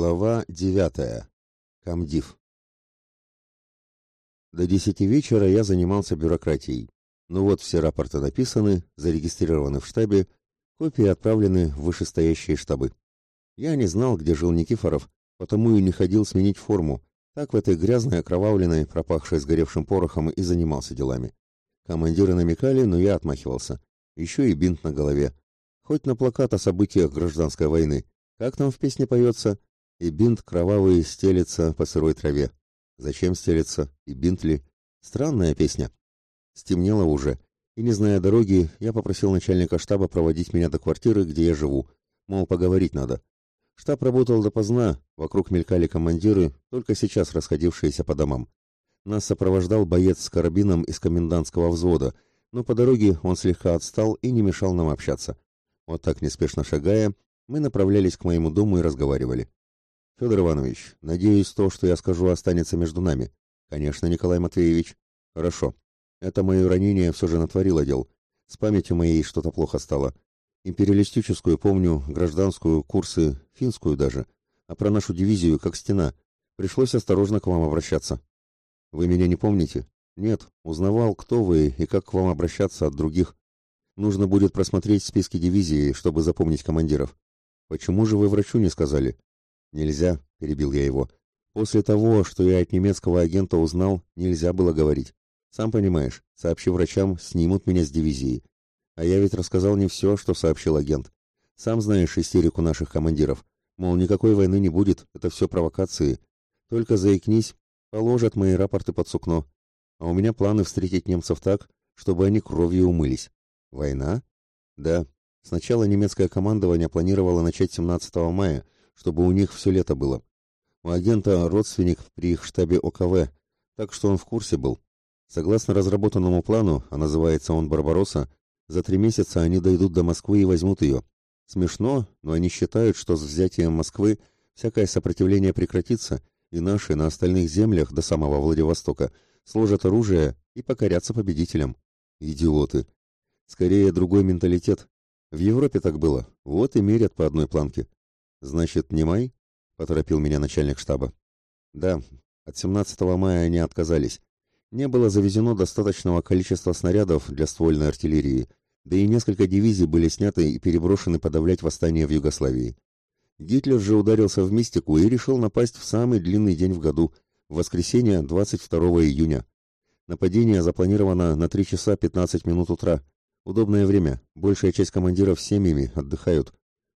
Глава девятая. Камдив. До десяти вечера я занимался бюрократией. Ну вот все рапорты написаны, зарегистрированы в штабе, копии отправлены в вышестоящие штабы. Я не знал, где жил Никифоров, потому и не ходил сменить форму. Так в этой грязной, окровавленной, пропахшей сгоревшим порохом и занимался делами. Командиры намекали, но я отмахивался. Еще и бинт на голове. Хоть на плакат о событиях гражданской войны. Как там в песне поется? И бинт кровавый стелется по сырой траве. Зачем стелется? И бинт ли? Странная песня. Стемнело уже, и, не зная дороги, я попросил начальника штаба проводить меня до квартиры, где я живу. Мол, поговорить надо. Штаб работал допоздна, вокруг мелькали командиры, только сейчас расходившиеся по домам. Нас сопровождал боец с карабином из комендантского взвода, но по дороге он слегка отстал и не мешал нам общаться. Вот так неспешно шагая, мы направлялись к моему дому и разговаривали. Федор Иванович, надеюсь, то, что я скажу, останется между нами. Конечно, Николай Матвеевич. Хорошо. Это мое ранение все же натворило дел. С памятью моей что-то плохо стало. Империалистическую помню, гражданскую, курсы, финскую даже. А про нашу дивизию как стена. Пришлось осторожно к вам обращаться. Вы меня не помните? Нет, узнавал, кто вы и как к вам обращаться от других. Нужно будет просмотреть списки дивизии, чтобы запомнить командиров. Почему же вы врачу не сказали? Нельзя, перебил я его. После того, что я от немецкого агента узнал, нельзя было говорить. Сам понимаешь, сообщи врачам, снимут меня с дивизии. А я ведь рассказал не все, что сообщил агент. Сам знаешь истерику наших командиров. Мол, никакой войны не будет, это все провокации. Только заикнись, положат мои рапорты под сукно. А у меня планы встретить немцев так, чтобы они кровью умылись. Война? Да. Сначала немецкое командование планировало начать 17 мая, чтобы у них все лето было. У агента родственник при их штабе ОКВ, так что он в курсе был. Согласно разработанному плану, а называется он «Барбаросса», за три месяца они дойдут до Москвы и возьмут ее. Смешно, но они считают, что с взятием Москвы всякое сопротивление прекратится, и наши на остальных землях до самого Владивостока сложат оружие и покорятся победителям. Идиоты. Скорее, другой менталитет. В Европе так было. Вот и мерят по одной планке. Значит, не май? поторопил меня начальник штаба. Да, от 17 мая они отказались. Не было завезено достаточного количества снарядов для ствольной артиллерии, да и несколько дивизий были сняты и переброшены подавлять восстание в Югославии. Гитлер же ударился в мистику и решил напасть в самый длинный день в году, в воскресенье 22 июня. Нападение запланировано на 3 часа 15 минут утра. Удобное время, большая часть командиров с семьями отдыхают.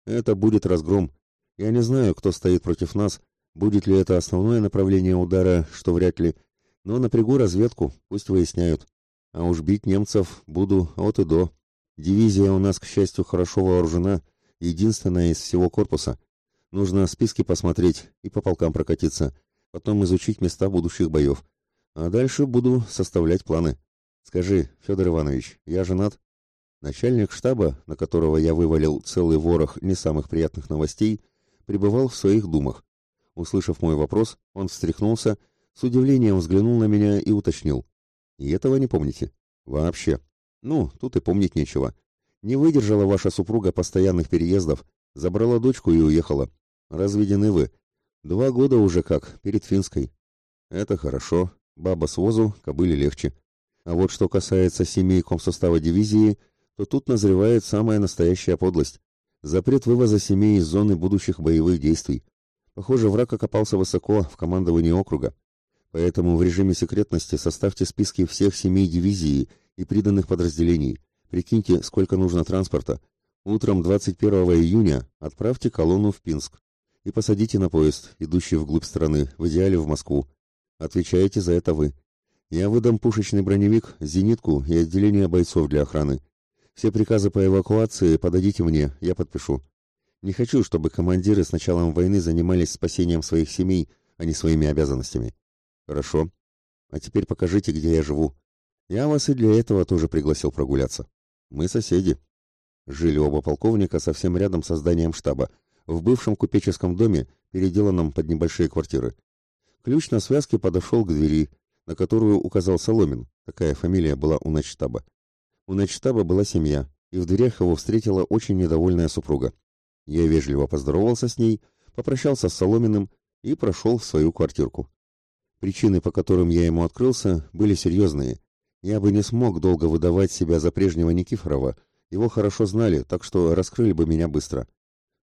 Это будет разгром, я не знаю, кто стоит против нас, будет ли это основное направление удара, что вряд ли, но напрягу разведку, пусть выясняют. А уж бить немцев буду от и до. Дивизия у нас, к счастью, хорошо вооружена, единственная из всего корпуса. Нужно списки посмотреть и по полкам прокатиться, потом изучить места будущих боев. А дальше буду составлять планы. Скажи, Федор Иванович, я женат? Начальник штаба, на которого я вывалил целый ворох не самых приятных новостей, пребывал в своих думах. Услышав мой вопрос, он встряхнулся, с удивлением взглянул на меня и уточнил. «И этого не помните?» «Вообще. Ну, тут и помнить нечего. Не выдержала ваша супруга постоянных переездов, забрала дочку и уехала. Разведены вы. Два года уже как, перед финской. Это хорошо. Баба с возу, кобыле легче. А вот что касается семей комсостава дивизии, то тут назревает самая настоящая подлость. Запрет вывоза семей из зоны будущих боевых действий. Похоже, враг окопался высоко в командовании округа. Поэтому в режиме секретности составьте списки всех семей дивизии и приданных подразделений. Прикиньте, сколько нужно транспорта. Утром 21 июня отправьте колонну в Пинск и посадите на поезд, идущий вглубь страны, в идеале в Москву. Отвечаете за это вы. Я выдам пушечный броневик, зенитку и отделение бойцов для охраны. Все приказы по эвакуации подадите мне, я подпишу. Не хочу, чтобы командиры с началом войны занимались спасением своих семей, а не своими обязанностями. Хорошо. А теперь покажите, где я живу. Я вас и для этого тоже пригласил прогуляться. Мы соседи. Жили оба полковника совсем рядом со зданием штаба, в бывшем купеческом доме, переделанном под небольшие квартиры. Ключ на связке подошел к двери, на которую указал Соломин, такая фамилия была у начштаба. У начштаба была семья, и в дверях его встретила очень недовольная супруга. Я вежливо поздоровался с ней, попрощался с Соломиным и прошел в свою квартирку. Причины, по которым я ему открылся, были серьезные. Я бы не смог долго выдавать себя за прежнего Никифорова, его хорошо знали, так что раскрыли бы меня быстро.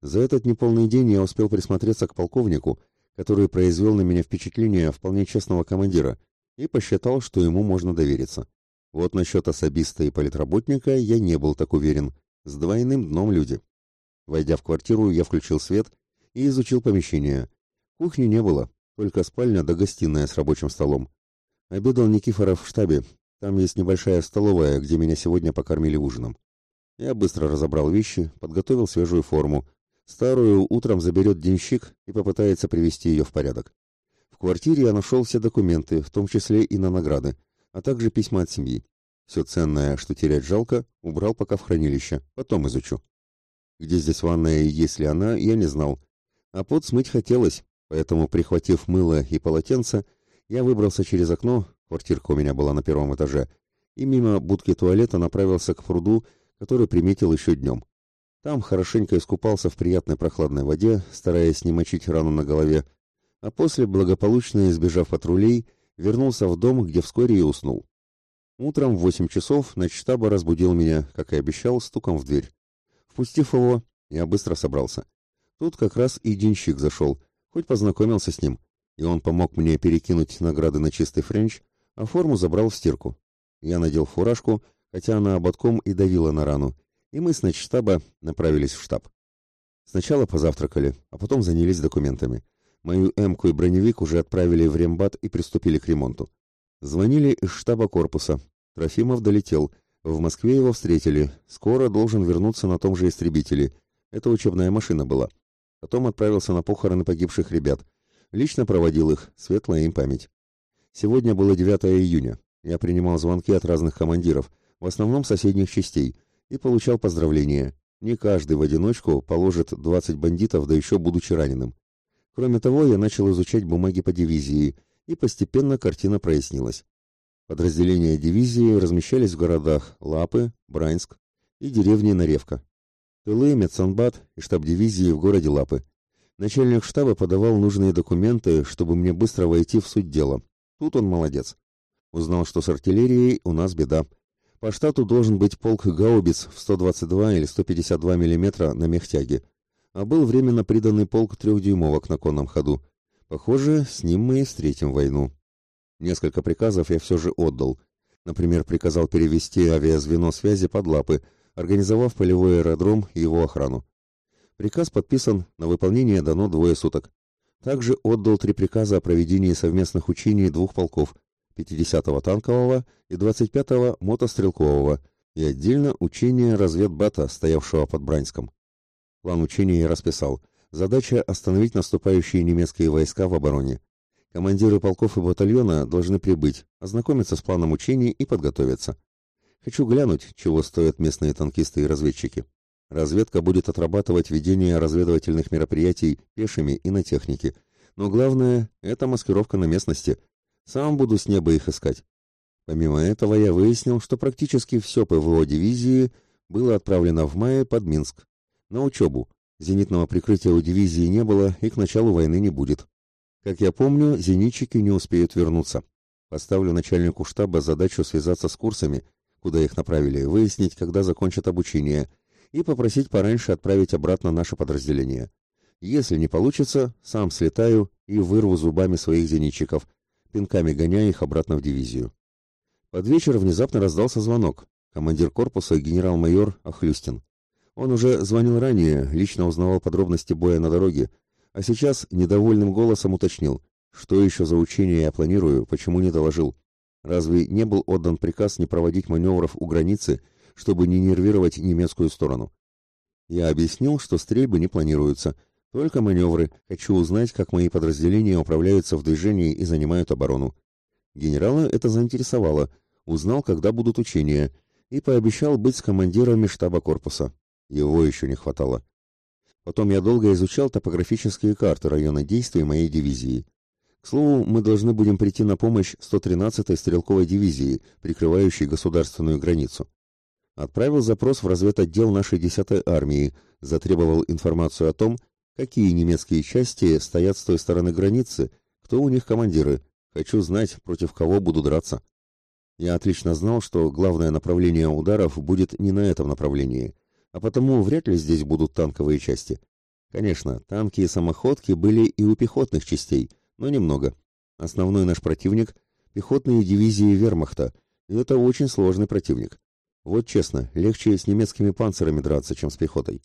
За этот неполный день я успел присмотреться к полковнику, который произвел на меня впечатление вполне честного командира и посчитал, что ему можно довериться. Вот насчет особиста и политработника я не был так уверен. С двойным дном люди. Войдя в квартиру, я включил свет и изучил помещение. Кухни не было, только спальня да гостиная с рабочим столом. Обедал Никифоров в штабе. Там есть небольшая столовая, где меня сегодня покормили ужином. Я быстро разобрал вещи, подготовил свежую форму. Старую утром заберет денщик и попытается привести ее в порядок. В квартире я нашел все документы, в том числе и на награды, а также письма от семьи. Все ценное, что терять жалко, убрал пока в хранилище, потом изучу. Где здесь ванная и есть ли она, я не знал. А пот смыть хотелось, поэтому, прихватив мыло и полотенце, я выбрался через окно, квартирка у меня была на первом этаже, и мимо будки туалета направился к пруду, который приметил еще днем. Там хорошенько искупался в приятной прохладной воде, стараясь не мочить рану на голове, а после, благополучно избежав патрулей, вернулся в дом, где вскоре и уснул. Утром в восемь часов начштаба разбудил меня, как и обещал, стуком в дверь. Впустив его, я быстро собрался. Тут как раз и денщик зашел, хоть познакомился с ним, и он помог мне перекинуть награды на чистый френч, а форму забрал в стирку. Я надел фуражку, хотя она ободком и давила на рану, и мы с начштаба направились в штаб. Сначала позавтракали, а потом занялись документами. Мою «Эмку» и броневик уже отправили в рембат и приступили к ремонту. Звонили из штаба корпуса. Трофимов долетел. В Москве его встретили. Скоро должен вернуться на том же истребителе. Это учебная машина была. Потом отправился на похороны погибших ребят. Лично проводил их. Светлая им память. Сегодня было 9 июня. Я принимал звонки от разных командиров, в основном соседних частей, и получал поздравления. Не каждый в одиночку положит 20 бандитов, да еще будучи раненым. Кроме того, я начал изучать бумаги по дивизии, и постепенно картина прояснилась. Подразделения дивизии размещались в городах Лапы, Брянск и деревне Наревка. Тылы, медсанбат и штаб дивизии в городе Лапы. Начальник штаба подавал нужные документы, чтобы мне быстро войти в суть дела. Тут он молодец. Узнал, что с артиллерией у нас беда. По штату должен быть полк гаубиц в 122 или 152 мм на мехтяге, а был временно приданный полк трехдюймовок на конном ходу. Похоже, с ним мы и встретим войну. Несколько приказов я все же отдал. Например, приказал перевести авиазвено связи под лапы, организовав полевой аэродром и его охрану. Приказ подписан, на выполнение дано двое суток. Также отдал три приказа о проведении совместных учений двух полков 50-го танкового и 25-го мотострелкового и отдельно учение разведбата, стоявшего под Бранском. План учения я расписал. Задача остановить наступающие немецкие войска в обороне. Командиры полков и батальона должны прибыть, ознакомиться с планом учений и подготовиться. Хочу глянуть, чего стоят местные танкисты и разведчики. Разведка будет отрабатывать ведение разведывательных мероприятий пешими и на технике. Но главное – это маскировка на местности. Сам буду с неба их искать. Помимо этого я выяснил, что практически все ПВО дивизии было отправлено в мае под Минск. На учебу. Зенитного прикрытия у дивизии не было и к началу войны не будет. Как я помню, зенитчики не успеют вернуться. Поставлю начальнику штаба задачу связаться с курсами, куда их направили, выяснить, когда закончат обучение, и попросить пораньше отправить обратно наше подразделение. Если не получится, сам слетаю и вырву зубами своих зенитчиков, пинками гоняя их обратно в дивизию. Под вечер внезапно раздался звонок. Командир корпуса генерал-майор Ахлюстин. Он уже звонил ранее, лично узнавал подробности боя на дороге, а сейчас недовольным голосом уточнил, что еще за учение я планирую, почему не доложил. Разве не был отдан приказ не проводить маневров у границы, чтобы не нервировать немецкую сторону? Я объяснил, что стрельбы не планируются, только маневры. Хочу узнать, как мои подразделения управляются в движении и занимают оборону. Генерала это заинтересовало, узнал, когда будут учения, и пообещал быть с командирами штаба корпуса. Его еще не хватало. Потом я долго изучал топографические карты района действий моей дивизии. К слову, мы должны будем прийти на помощь 113-й стрелковой дивизии, прикрывающей государственную границу. Отправил запрос в разведотдел нашей 10-й армии, затребовал информацию о том, какие немецкие части стоят с той стороны границы, кто у них командиры. Хочу знать, против кого буду драться. Я отлично знал, что главное направление ударов будет не на этом направлении, а потому вряд ли здесь будут танковые части. Конечно, танки и самоходки были и у пехотных частей, но немного. Основной наш противник – пехотные дивизии вермахта, и это очень сложный противник. Вот честно, легче с немецкими панцирами драться, чем с пехотой.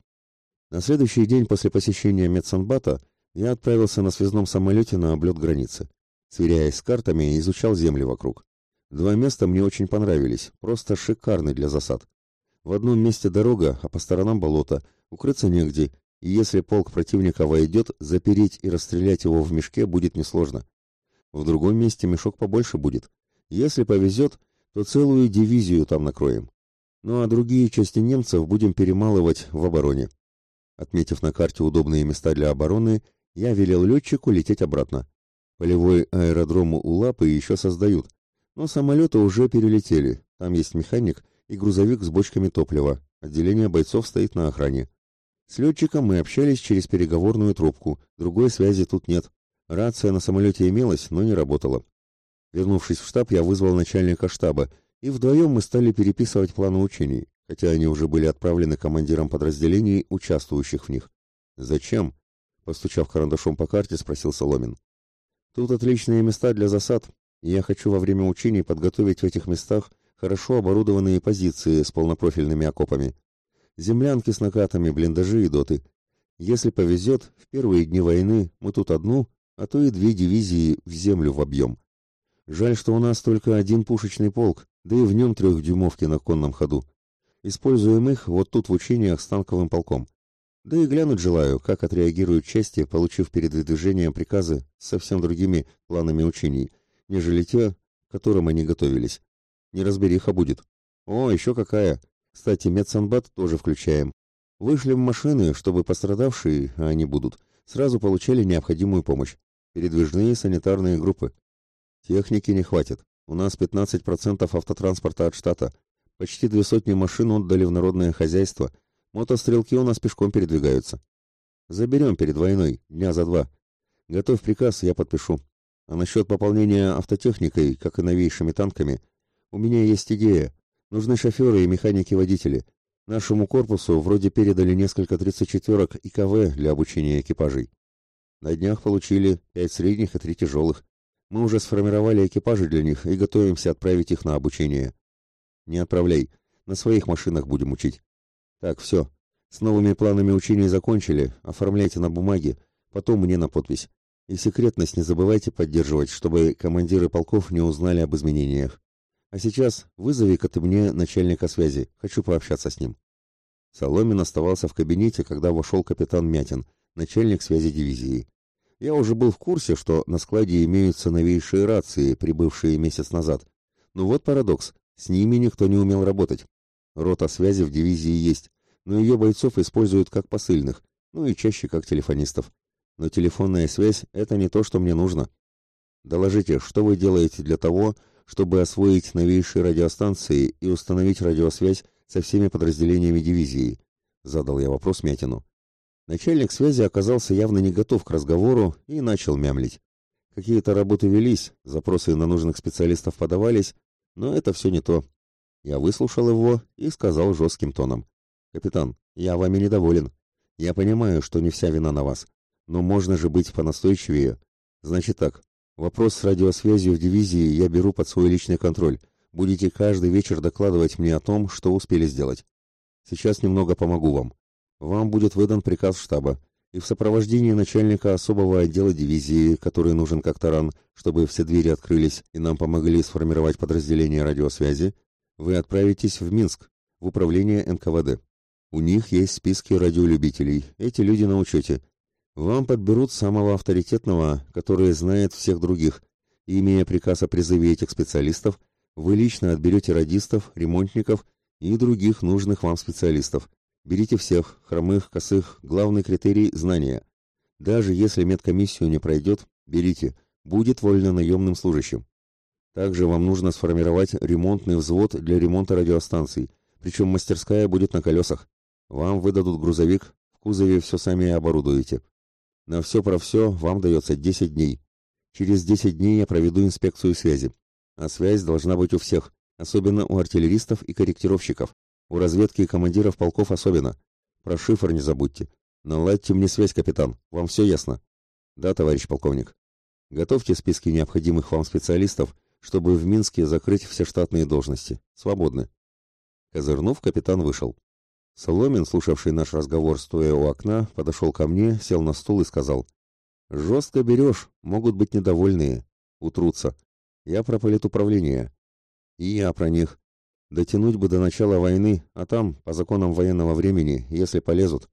На следующий день после посещения Медсанбата я отправился на связном самолете на облет границы. Сверяясь с картами, изучал земли вокруг. Два места мне очень понравились, просто шикарны для засад. В одном месте дорога, а по сторонам болото, укрыться негде, и если полк противника войдет, запереть и расстрелять его в мешке будет несложно. В другом месте мешок побольше будет. Если повезет, то целую дивизию там накроем. Ну а другие части немцев будем перемалывать в обороне. Отметив на карте удобные места для обороны, я велел летчику лететь обратно. Полевой аэродром у Лапы еще создают, но самолеты уже перелетели. Там есть механик и грузовик с бочками топлива. Отделение бойцов стоит на охране. С летчиком мы общались через переговорную трубку. Другой связи тут нет. Рация на самолете имелась, но не работала. Вернувшись в штаб, я вызвал начальника штаба, и вдвоем мы стали переписывать планы учений, хотя они уже были отправлены командирам подразделений, участвующих в них. «Зачем?» — постучав карандашом по карте, спросил Соломин. «Тут отличные места для засад, я хочу во время учений подготовить в этих местах хорошо оборудованные позиции с полнопрофильными окопами. Землянки с накатами, блиндажи и доты. Если повезет, в первые дни войны мы тут одну, а то и две дивизии в землю вобьем. Жаль, что у нас только один пушечный полк, да и в нем трехдюймовки на конном ходу. Используем их вот тут в учениях с танковым полком. Да и глянуть желаю, как отреагируют части, получив перед выдвижением приказы с совсем другими планами учений, нежели те, к которым они готовились. Неразбериха будет. О, еще какая! Кстати, медсанбат тоже включаем. Вышли в машины, чтобы пострадавшие, а они будут, сразу получали необходимую помощь. Передвижные санитарные группы. Техники не хватит. У нас 15% автотранспорта от штата. Почти две сотни машин отдали в народное хозяйство. Мотострелки у нас пешком передвигаются. Заберем перед войной, дня за два. Готовь приказ, я подпишу. А насчет пополнения автотехникой, как и новейшими танками, у меня есть идея. Нужны шоферы и механики-водители. Нашему корпусу вроде передали несколько 34-ок ИКВ для обучения экипажей. На днях получили пять средних и три тяжелых. Мы уже сформировали экипажи для них и готовимся отправить их на обучение. Не отправляй. На своих машинах будем учить. Так, все. С новыми планами учений закончили. Оформляйте на бумаге. Потом мне на подпись. И секретность не забывайте поддерживать, чтобы командиры полков не узнали об изменениях. А сейчас вызови-ка ты мне начальника связи. Хочу пообщаться с ним. Соломин оставался в кабинете, когда вошел капитан Мятин, начальник связи дивизии. Я уже был в курсе, что на складе имеются новейшие рации, прибывшие месяц назад. Но вот парадокс. С ними никто не умел работать. Рота связи в дивизии есть, но ее бойцов используют как посыльных, ну и чаще как телефонистов но телефонная связь — это не то, что мне нужно. Доложите, что вы делаете для того, чтобы освоить новейшие радиостанции и установить радиосвязь со всеми подразделениями дивизии?» Задал я вопрос Мятину. Начальник связи оказался явно не готов к разговору и начал мямлить. Какие-то работы велись, запросы на нужных специалистов подавались, но это все не то. Я выслушал его и сказал жестким тоном. «Капитан, я вами недоволен. Я понимаю, что не вся вина на вас. Но можно же быть понастойчивее. Значит так, вопрос с радиосвязью в дивизии я беру под свой личный контроль. Будете каждый вечер докладывать мне о том, что успели сделать. Сейчас немного помогу вам. Вам будет выдан приказ штаба, и в сопровождении начальника особого отдела дивизии, который нужен как таран, чтобы все двери открылись и нам помогли сформировать подразделение радиосвязи, вы отправитесь в Минск, в управление НКВД. У них есть списки радиолюбителей, эти люди на учете, вам подберут самого авторитетного, который знает всех других. И, имея приказ о призыве этих специалистов, вы лично отберете радистов, ремонтников и других нужных вам специалистов. Берите всех, хромых, косых, главный критерий – знания. Даже если медкомиссию не пройдет, берите, будет вольно наемным служащим. Также вам нужно сформировать ремонтный взвод для ремонта радиостанций, причем мастерская будет на колесах. Вам выдадут грузовик, в кузове все сами оборудуете. На все про все вам дается 10 дней. Через 10 дней я проведу инспекцию связи. А связь должна быть у всех, особенно у артиллеристов и корректировщиков, у разведки и командиров полков особенно. Про шифр не забудьте. Наладьте мне связь, капитан. Вам все ясно? Да, товарищ полковник. Готовьте списки необходимых вам специалистов, чтобы в Минске закрыть все штатные должности. Свободны. Козырнув, капитан вышел. Соломин, слушавший наш разговор, стоя у окна, подошел ко мне, сел на стул и сказал. «Жестко берешь, могут быть недовольные, утрутся. Я про политуправление. И я про них. Дотянуть бы до начала войны, а там, по законам военного времени, если полезут.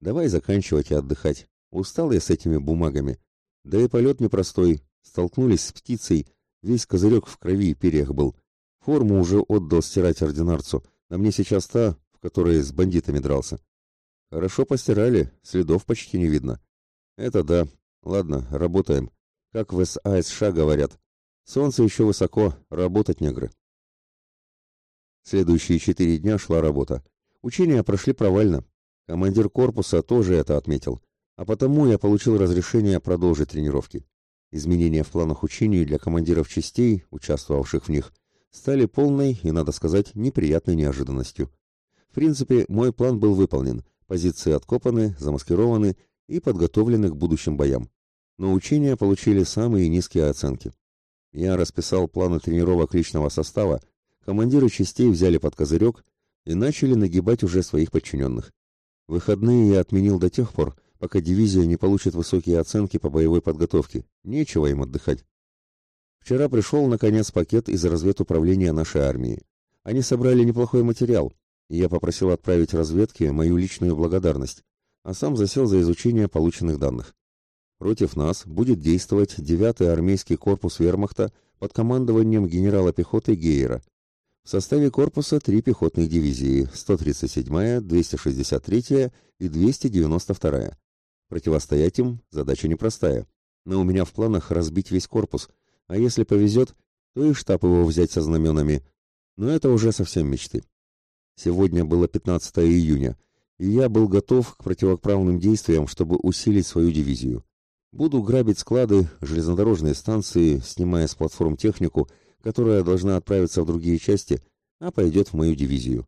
Давай заканчивать и отдыхать. Устал я с этими бумагами. Да и полет непростой. Столкнулись с птицей, весь козырек в крови и перьях был. Форму уже отдал стирать ординарцу. На мне сейчас та, в которой с бандитами дрался. Хорошо постирали, следов почти не видно. Это да. Ладно, работаем. Как в САСШ говорят. Солнце еще высоко, работать негры. Следующие четыре дня шла работа. Учения прошли провально. Командир корпуса тоже это отметил. А потому я получил разрешение продолжить тренировки. Изменения в планах учений для командиров частей, участвовавших в них, стали полной и, надо сказать, неприятной неожиданностью. В принципе, мой план был выполнен. Позиции откопаны, замаскированы и подготовлены к будущим боям. Но учения получили самые низкие оценки. Я расписал планы тренировок личного состава, командиры частей взяли под козырек и начали нагибать уже своих подчиненных. Выходные я отменил до тех пор, пока дивизия не получит высокие оценки по боевой подготовке. Нечего им отдыхать. Вчера пришел, наконец, пакет из разведуправления нашей армии. Они собрали неплохой материал, я попросил отправить разведке мою личную благодарность, а сам засел за изучение полученных данных. Против нас будет действовать 9-й армейский корпус вермахта под командованием генерала пехоты Гейера. В составе корпуса три пехотных дивизии 137-я, 263-я и 292-я. Противостоять им задача непростая, но у меня в планах разбить весь корпус, а если повезет, то и штаб его взять со знаменами. Но это уже совсем мечты. Сегодня было 15 июня, и я был готов к противоправным действиям, чтобы усилить свою дивизию. Буду грабить склады, железнодорожные станции, снимая с платформ технику, которая должна отправиться в другие части, а пойдет в мою дивизию.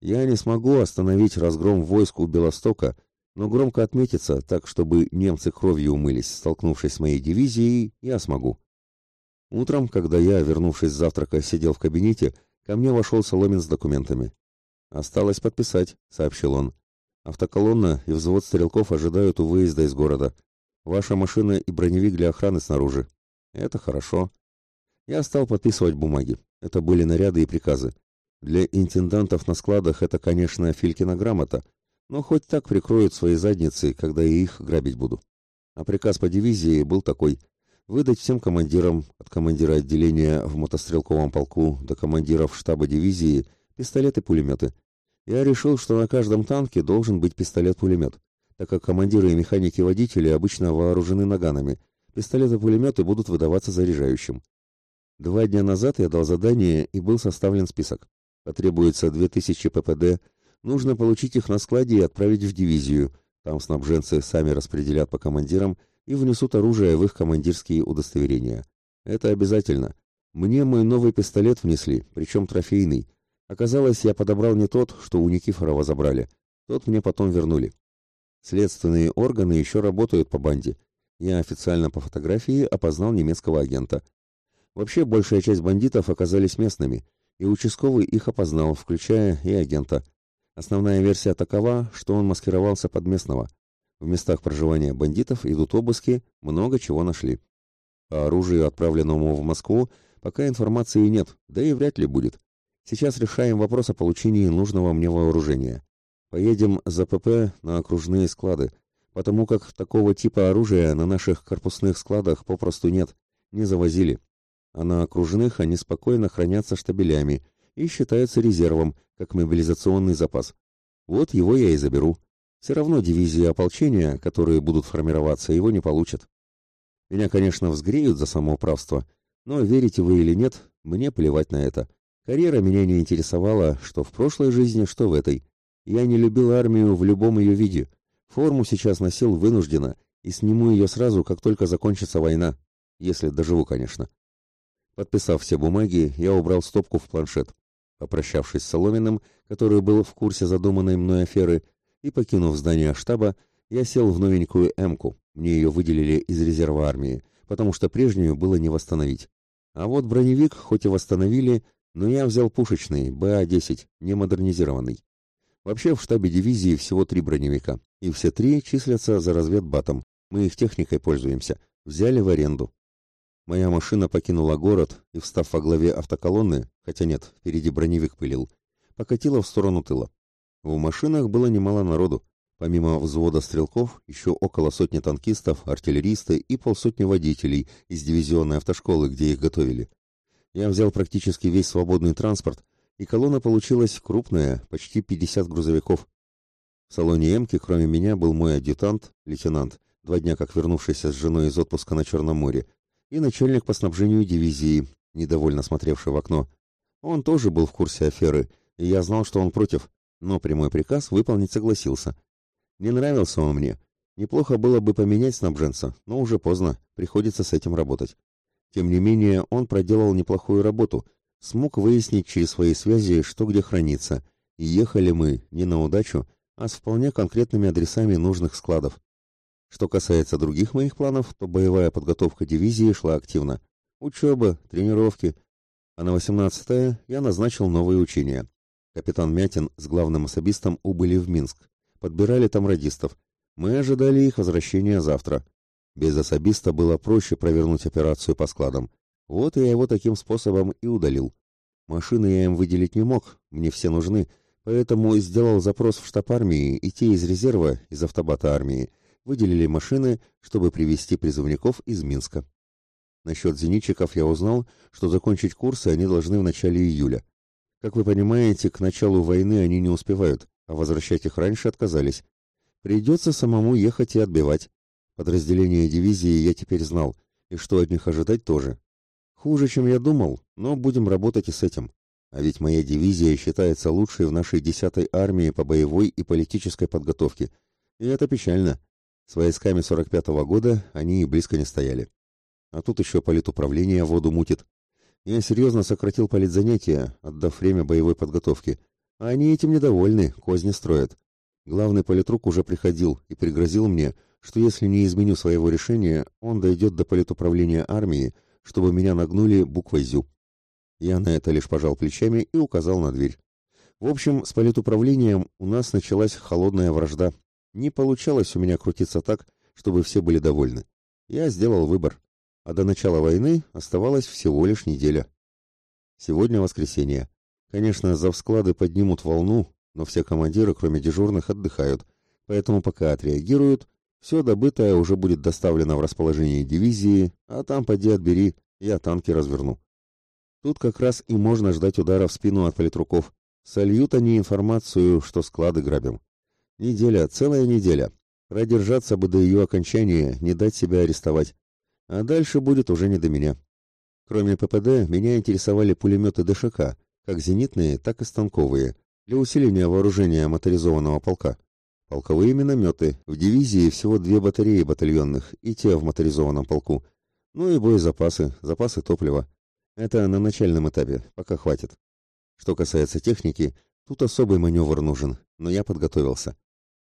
Я не смогу остановить разгром войск у Белостока, но громко отметиться, так чтобы немцы кровью умылись, столкнувшись с моей дивизией, я смогу. Утром, когда я, вернувшись с завтрака, сидел в кабинете, ко мне вошел Соломин с документами. «Осталось подписать», — сообщил он. «Автоколонна и взвод стрелков ожидают у выезда из города. Ваша машина и броневик для охраны снаружи. Это хорошо. Я стал подписывать бумаги. Это были наряды и приказы. Для интендантов на складах это, конечно, Филькина грамота, но хоть так прикроют свои задницы, когда я их грабить буду. А приказ по дивизии был такой: выдать всем командирам, от командира отделения в мотострелковом полку до командиров штаба дивизии, пистолеты-пулеметы. Я решил, что на каждом танке должен быть пистолет-пулемет так как командиры и механики-водители обычно вооружены наганами. Пистолеты-пулеметы будут выдаваться заряжающим. Два дня назад я дал задание и был составлен список. Потребуется 2000 ППД, нужно получить их на складе и отправить в дивизию. Там снабженцы сами распределят по командирам и внесут оружие в их командирские удостоверения. Это обязательно. Мне мой новый пистолет внесли, причем трофейный. Оказалось, я подобрал не тот, что у Никифорова забрали. Тот мне потом вернули. Следственные органы еще работают по банде. Я официально по фотографии опознал немецкого агента. Вообще, большая часть бандитов оказались местными, и участковый их опознал, включая и агента. Основная версия такова, что он маскировался под местного. В местах проживания бандитов идут обыски, много чего нашли. По оружию, отправленному в Москву, пока информации нет, да и вряд ли будет. Сейчас решаем вопрос о получении нужного мне вооружения. Поедем за ПП на окружные склады, потому как такого типа оружия на наших корпусных складах попросту нет, не завозили. А на окружных они спокойно хранятся штабелями и считаются резервом, как мобилизационный запас. Вот его я и заберу. Все равно дивизии ополчения, которые будут формироваться, его не получат. Меня, конечно, взгреют за самоуправство, но верите вы или нет, мне плевать на это. Карьера меня не интересовала, что в прошлой жизни, что в этой. Я не любил армию в любом ее виде. Форму сейчас носил вынужденно, и сниму ее сразу, как только закончится война, если доживу, конечно. Подписав все бумаги, я убрал стопку в планшет. Попрощавшись с Соломиным, который был в курсе задуманной мной аферы, и покинув здание штаба, я сел в новенькую «Эмку». Мне ее выделили из резерва армии, потому что прежнюю было не восстановить. А вот броневик хоть и восстановили, но я взял пушечный, БА-10, не модернизированный. Вообще в штабе дивизии всего три броневика, и все три числятся за разведбатом. Мы их техникой пользуемся. Взяли в аренду. Моя машина покинула город и, встав во главе автоколонны, хотя нет, впереди броневик пылил, покатила в сторону тыла. В машинах было немало народу. Помимо взвода стрелков, еще около сотни танкистов, артиллеристы и полсотни водителей из дивизионной автошколы, где их готовили. Я взял практически весь свободный транспорт, и колонна получилась крупная, почти 50 грузовиков. В салоне «Эмки» кроме меня был мой адъютант, лейтенант, два дня как вернувшийся с женой из отпуска на Черном море, и начальник по снабжению дивизии, недовольно смотревший в окно. Он тоже был в курсе аферы, и я знал, что он против, но прямой приказ выполнить согласился. Не нравился он мне. Неплохо было бы поменять снабженца, но уже поздно, приходится с этим работать. Тем не менее, он проделал неплохую работу, смог выяснить через свои связи, что где хранится, и ехали мы не на удачу, а с вполне конкретными адресами нужных складов. Что касается других моих планов, то боевая подготовка дивизии шла активно. Учеба, тренировки. А на 18-е я назначил новые учения. Капитан Мятин с главным особистом убыли в Минск. Подбирали там радистов. Мы ожидали их возвращения завтра. Без особиста было проще провернуть операцию по складам. Вот я его таким способом и удалил. Машины я им выделить не мог, мне все нужны, поэтому сделал запрос в штаб армии, и те из резерва, из автобата армии, выделили машины, чтобы привезти призывников из Минска. Насчет зенитчиков я узнал, что закончить курсы они должны в начале июля. Как вы понимаете, к началу войны они не успевают, а возвращать их раньше отказались. Придется самому ехать и отбивать. Подразделение дивизии я теперь знал, и что от них ожидать тоже. Хуже, чем я думал, но будем работать и с этим. А ведь моя дивизия считается лучшей в нашей 10-й армии по боевой и политической подготовке. И это печально. С войсками 45-го года они и близко не стояли. А тут еще политуправление воду мутит. Я серьезно сократил политзанятия, отдав время боевой подготовке. А они этим недовольны, козни строят. Главный политрук уже приходил и пригрозил мне, что если не изменю своего решения, он дойдет до политуправления армии, чтобы меня нагнули буквой «Зю». Я на это лишь пожал плечами и указал на дверь. В общем, с политуправлением у нас началась холодная вражда. Не получалось у меня крутиться так, чтобы все были довольны. Я сделал выбор. А до начала войны оставалось всего лишь неделя. Сегодня воскресенье. Конечно, завсклады поднимут волну, но все командиры, кроме дежурных, отдыхают. Поэтому пока отреагируют, все добытое уже будет доставлено в расположение дивизии, а там поди отбери, я танки разверну. Тут как раз и можно ждать удара в спину от политруков. Сольют они информацию, что склады грабим. Неделя, целая неделя. Продержаться бы до ее окончания, не дать себя арестовать. А дальше будет уже не до меня. Кроме ППД, меня интересовали пулеметы ДШК, как зенитные, так и станковые, для усиления вооружения моторизованного полка. Полковые минометы. В дивизии всего две батареи батальонных, и те в моторизованном полку. Ну и боезапасы, запасы топлива. Это на начальном этапе, пока хватит. Что касается техники, тут особый маневр нужен, но я подготовился.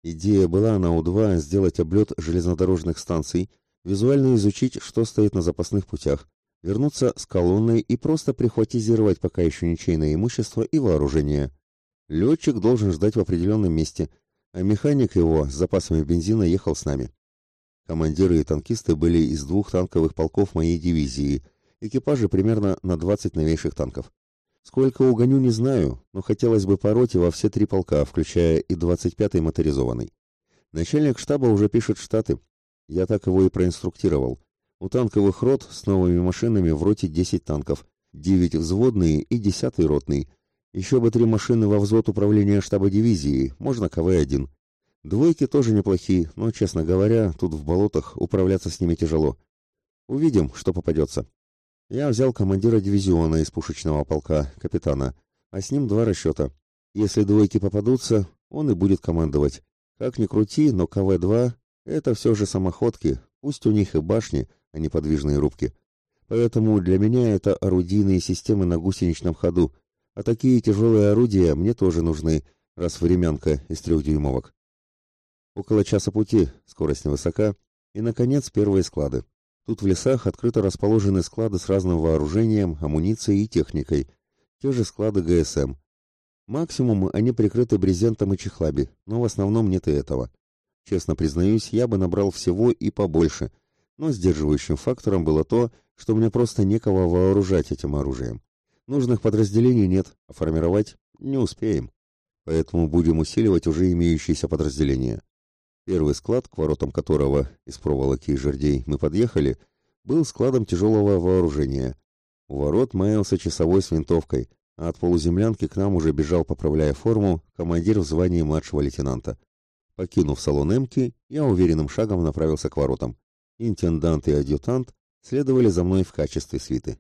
Идея была на У-2 сделать облет железнодорожных станций, визуально изучить, что стоит на запасных путях, вернуться с колонной и просто прихватизировать пока еще ничейное имущество и вооружение. Летчик должен ждать в определенном месте – а механик его с запасами бензина ехал с нами. Командиры и танкисты были из двух танковых полков моей дивизии, экипажи примерно на 20 новейших танков. Сколько угоню, не знаю, но хотелось бы по роте во все три полка, включая и 25-й моторизованный. Начальник штаба уже пишет штаты. Я так его и проинструктировал. У танковых рот с новыми машинами в роте 10 танков, 9 взводные и 10 ротный – еще бы три машины во взвод управления штаба дивизии, можно КВ-1. Двойки тоже неплохие, но, честно говоря, тут в болотах управляться с ними тяжело. Увидим, что попадется. Я взял командира дивизиона из пушечного полка, капитана, а с ним два расчета. Если двойки попадутся, он и будет командовать. Как ни крути, но КВ-2 Это все же самоходки, пусть у них и башни, а не подвижные рубки. Поэтому для меня это орудийные системы на гусеничном ходу, а такие тяжелые орудия мне тоже нужны, раз времянка из трехдюймовок. Около часа пути, скорость невысока, и, наконец, первые склады. Тут в лесах открыто расположены склады с разным вооружением, амуницией и техникой, те же склады ГСМ. Максимум они прикрыты брезентом и чехлами, но в основном нет и этого. Честно признаюсь, я бы набрал всего и побольше, но сдерживающим фактором было то, что мне просто некого вооружать этим оружием. Нужных подразделений нет, а формировать не успеем. Поэтому будем усиливать уже имеющиеся подразделения. Первый склад, к воротам которого из проволоки и жердей мы подъехали, был складом тяжелого вооружения. У ворот маялся часовой с винтовкой, а от полуземлянки к нам уже бежал, поправляя форму, командир в звании младшего лейтенанта. Покинув салон Эмки, я уверенным шагом направился к воротам. Интендант и адъютант следовали за мной в качестве свиты.